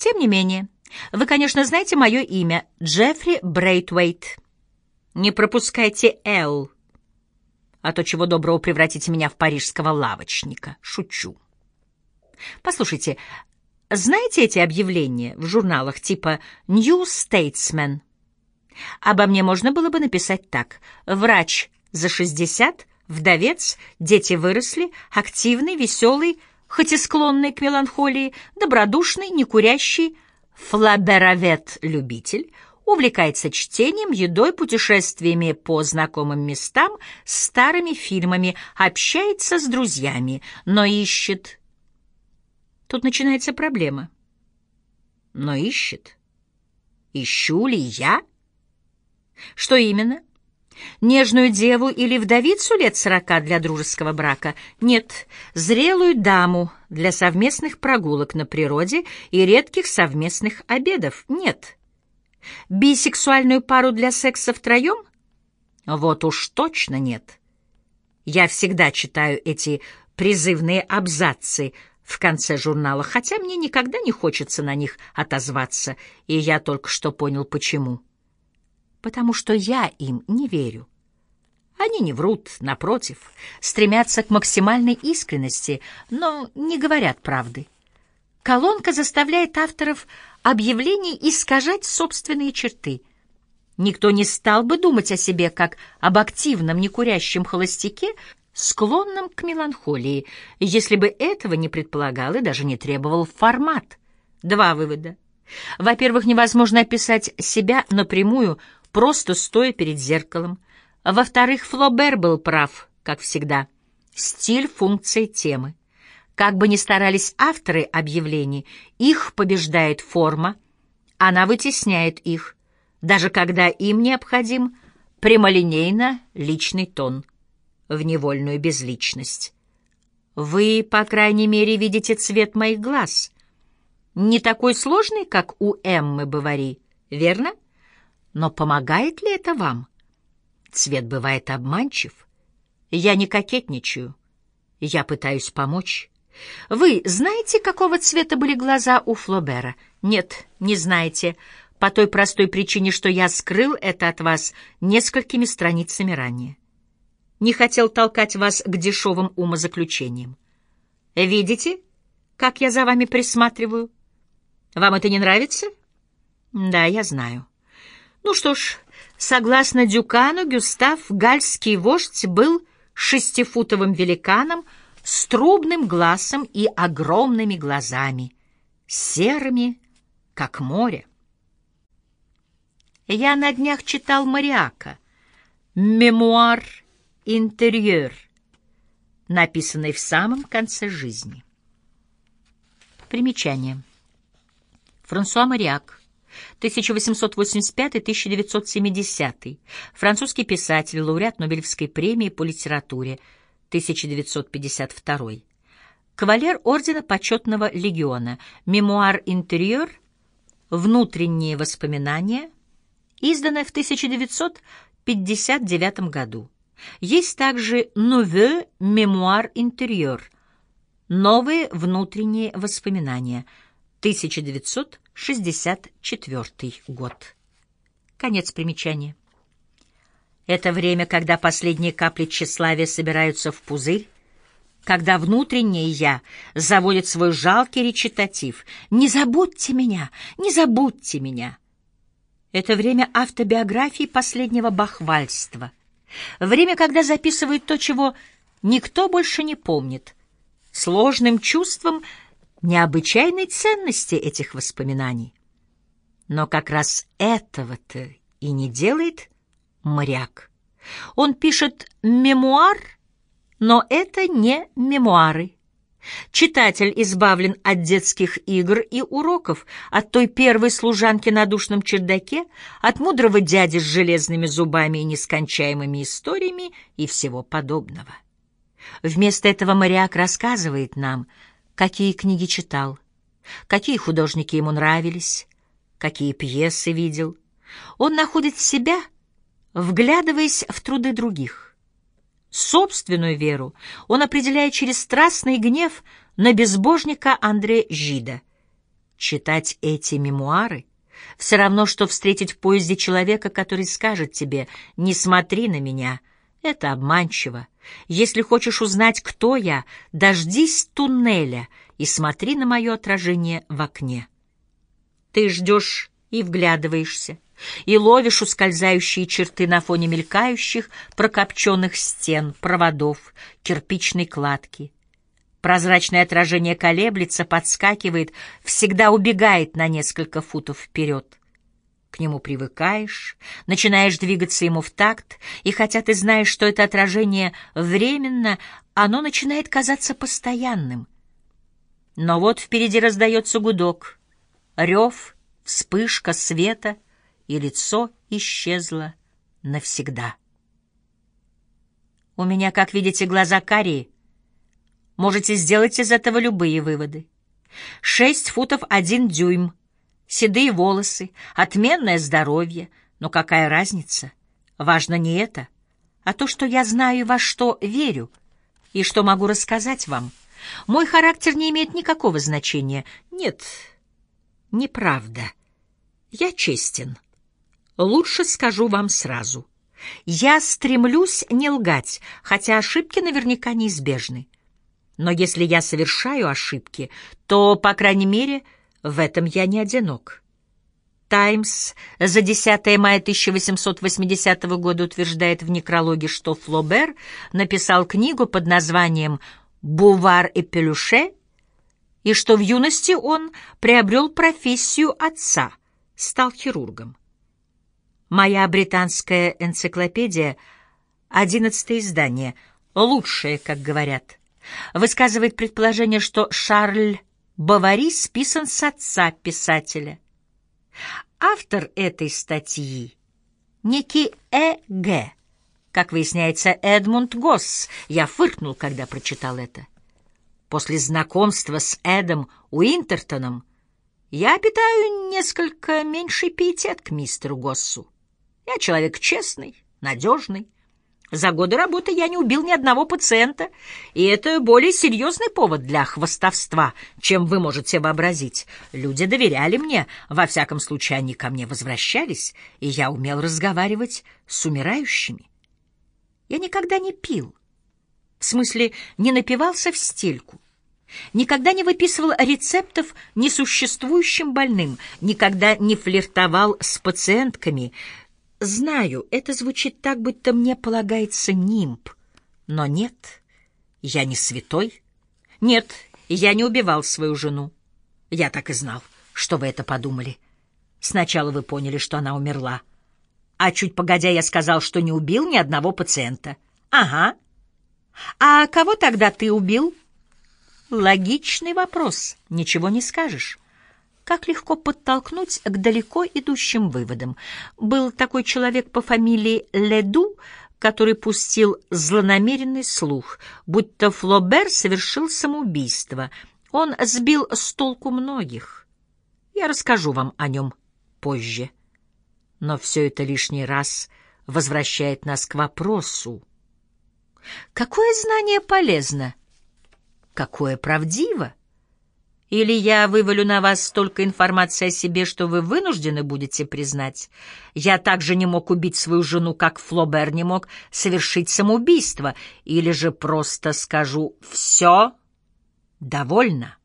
Тем не менее, вы, конечно, знаете мое имя — Джеффри Брейтвейт. Не пропускайте «Л», а то чего доброго превратите меня в парижского лавочника. Шучу. Послушайте, знаете эти объявления в журналах типа «New Statesman»? Обо мне можно было бы написать так. Врач за 60, вдовец, дети выросли, активный, веселый, хоть и склонный к меланхолии, добродушный, некурящий, флаберовед-любитель, увлекается чтением, едой, путешествиями по знакомым местам, старыми фильмами, общается с друзьями, но ищет... Тут начинается проблема. Но ищет. Ищу ли я? Что именно? Нежную деву или вдовицу лет сорока для дружеского брака? Нет, зрелую даму для совместных прогулок на природе и редких совместных обедов? Нет. Бисексуальную пару для секса втроем? Вот уж точно нет. Я всегда читаю эти призывные абзацы в конце журнала, хотя мне никогда не хочется на них отозваться, и я только что понял, почему потому что я им не верю. Они не врут, напротив, стремятся к максимальной искренности, но не говорят правды. Колонка заставляет авторов объявлений искажать собственные черты. Никто не стал бы думать о себе как об активном некурящем холостяке, склонном к меланхолии, если бы этого не предполагал и даже не требовал формат. Два вывода. Во-первых, невозможно описать себя напрямую, просто стоя перед зеркалом. Во-вторых, Флобер был прав, как всегда. Стиль — функция темы. Как бы ни старались авторы объявлений, их побеждает форма, она вытесняет их, даже когда им необходим прямолинейно личный тон, в невольную безличность. Вы, по крайней мере, видите цвет моих глаз. Не такой сложный, как у Эммы Бавари, верно? — но помогает ли это вам? Цвет бывает обманчив. Я не кокетничаю. Я пытаюсь помочь. Вы знаете, какого цвета были глаза у Флобера? Нет, не знаете. По той простой причине, что я скрыл это от вас несколькими страницами ранее. Не хотел толкать вас к дешевым умозаключениям. Видите, как я за вами присматриваю? Вам это не нравится? Да, я знаю. Ну что ж, согласно Дюкану, Гюстав, гальский вождь, был шестифутовым великаном с трубным глазом и огромными глазами, серыми, как море. Я на днях читал Мариака, «Мемуар интерьер», написанный в самом конце жизни. Примечание. Франсуа Мариак, 1885-1970, французский писатель, лауреат Нобелевской премии по литературе, 1952. Кавалер Ордена Почетного Легиона, мемуар «Интерьер», «Внутренние воспоминания», изданное в 1959 году. Есть также «Nouveau мемуар интерьер», «Новые внутренние воспоминания», 1960 64 год. Конец примечания. Это время, когда последние капли тщеславия собираются в пузырь, когда внутреннее «я» заводит свой жалкий речитатив «Не забудьте меня! Не забудьте меня!» Это время автобиографии последнего бахвальства. Время, когда записывают то, чего никто больше не помнит. Сложным чувством — необычайной ценности этих воспоминаний. Но как раз этого-то и не делает моряк. Он пишет мемуар, но это не мемуары. Читатель избавлен от детских игр и уроков, от той первой служанки на душном чердаке, от мудрого дяди с железными зубами и нескончаемыми историями и всего подобного. Вместо этого моряк рассказывает нам — какие книги читал, какие художники ему нравились, какие пьесы видел. Он находит себя, вглядываясь в труды других. Собственную веру он определяет через страстный гнев на безбожника Андре Жида. Читать эти мемуары все равно, что встретить в поезде человека, который скажет тебе «не смотри на меня», это обманчиво. Если хочешь узнать, кто я, дождись туннеля и смотри на мое отражение в окне. Ты ждешь и вглядываешься, и ловишь ускользающие черты на фоне мелькающих, прокопченных стен, проводов, кирпичной кладки. Прозрачное отражение колеблется, подскакивает, всегда убегает на несколько футов вперед. Нему привыкаешь, начинаешь двигаться ему в такт, и хотя ты знаешь, что это отражение временно, оно начинает казаться постоянным. Но вот впереди раздается гудок, рев, вспышка света, и лицо исчезло навсегда. У меня, как видите, глаза карие. Можете сделать из этого любые выводы. Шесть футов один дюйм — седые волосы, отменное здоровье. Но какая разница? Важно не это, а то, что я знаю, во что верю, и что могу рассказать вам. Мой характер не имеет никакого значения. Нет, неправда. Я честен. Лучше скажу вам сразу. Я стремлюсь не лгать, хотя ошибки наверняка неизбежны. Но если я совершаю ошибки, то, по крайней мере, в этом я не одинок. «Таймс» за 10 мая 1880 года утверждает в некрологе, что Флобер написал книгу под названием «Бувар и Пелюше», и что в юности он приобрел профессию отца, стал хирургом. Моя британская энциклопедия, одиннадцатое издание, лучшее, как говорят, высказывает предположение, что Шарль Бавари списан с отца писателя. Автор этой статьи — некий Э.Г., как выясняется, Эдмунд Госс. Я фыркнул, когда прочитал это. После знакомства с Эдом Уинтертоном я питаю несколько меньший пиетет к мистеру Госсу. Я человек честный, надежный, за годы работы я не убил ни одного пациента, и это более серьезный повод для хвостовства, чем вы можете вообразить. Люди доверяли мне, во всяком случае они ко мне возвращались, и я умел разговаривать с умирающими. Я никогда не пил, в смысле не напивался в стельку. Никогда не выписывал рецептов несуществующим больным, никогда не флиртовал с пациентками, Знаю, это звучит так, будто мне полагается нимб. Но нет, я не святой. Нет, я не убивал свою жену. Я так и знал, что вы это подумали. Сначала вы поняли, что она умерла. А чуть погодя я сказал, что не убил ни одного пациента. Ага. А кого тогда ты убил? Логичный вопрос, ничего не скажешь. Как легко подтолкнуть к далеко идущим выводам. Был такой человек по фамилии Леду, который пустил злонамеренный слух, будто Флобер совершил самоубийство. Он сбил с толку многих. Я расскажу вам о нем позже. Но все это лишний раз возвращает нас к вопросу. Какое знание полезно? Какое правдиво? Или я вывалю на вас столько информации о себе, что вы вынуждены будете признать. Я также не мог убить свою жену, как Флобер не мог совершить самоубийство. Или же просто скажу «все, довольно».